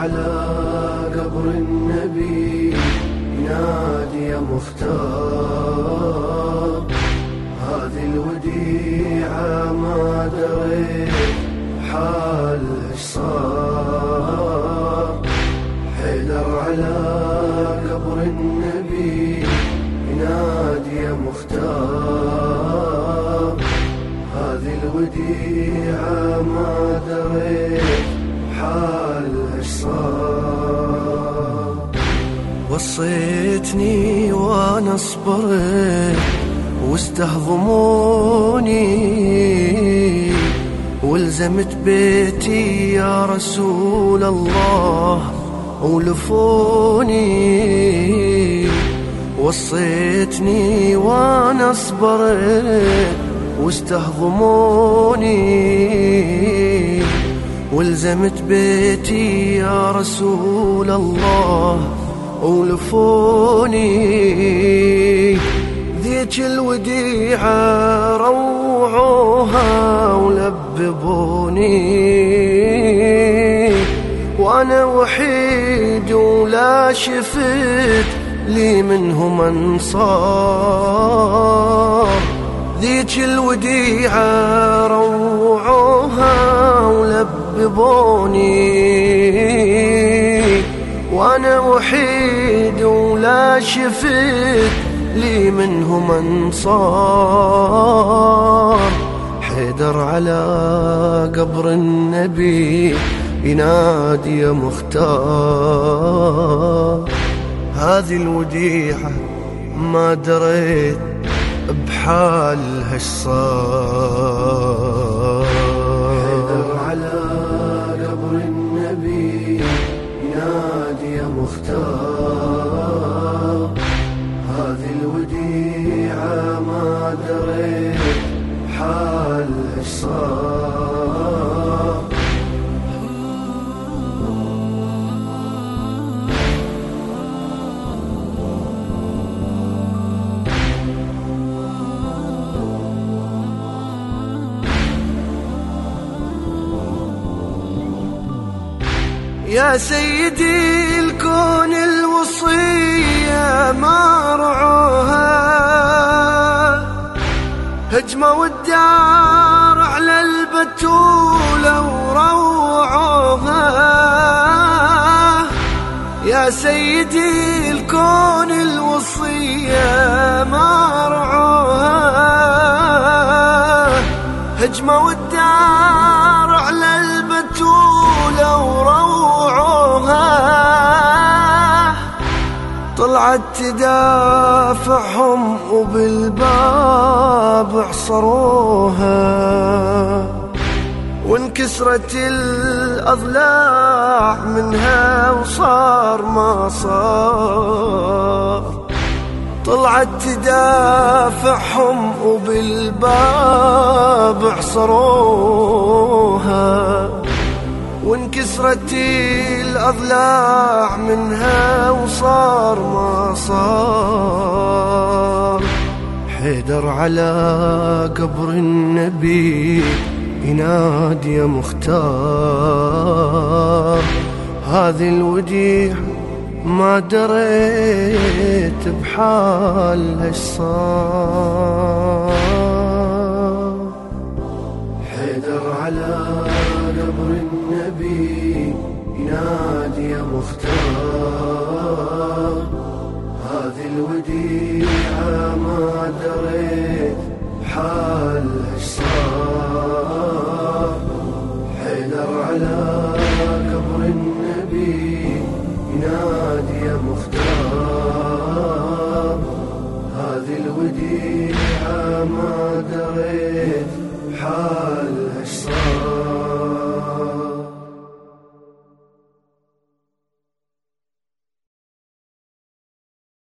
على قبر النبي ينادي يا مختار. هذه الوديعة ما دريت حال صار. حيدر على قبر النبي ينادي يا مختار. هذه الوديعة ما دريت وصيتني وأنا صبرت واستهضموني والزمت بيتي يا رسول الله ولفوني. وصيتني وأنا صبرت واستهضموني والزمت بيتي يا رسول الله ولفوني ذيك الوديعة روعوها ولببوني. وأنا وحيد ولا شفت لي منهم أنصار. ذيك الوديعة روعوها ولببوني وأنا وحيد ولا شفت لي منهم انصار حيدر على قبر النبي ينادي يا مختار. هذه الوديعة ما دريت بحالها صار. ما دريت حالها صار يا سيدي الكون الوصية ما رعوها هجموا الدار على البتولة وروعوها يا سيدي الكون الوصية ما رعوها. هجموا الدار طلعت تدافعهم وبالباب عصروها وانكسرت الأضلاع منها وصار ما صار. طلعت تدافعهم وبالباب عصروها وانكسرت الأضلاع منها وصار ما صار. حيدر على قبر النبي ينادي يا مختار. هذه الوديعة ما دريت بحالها إيش صار حيدر على قبر النبي ينادي يا مختار. هذه الوديعة ما دريت إيش صار حيدر على قبر النبي ينادي يا مختار. هذه الوديعة ما دريت حال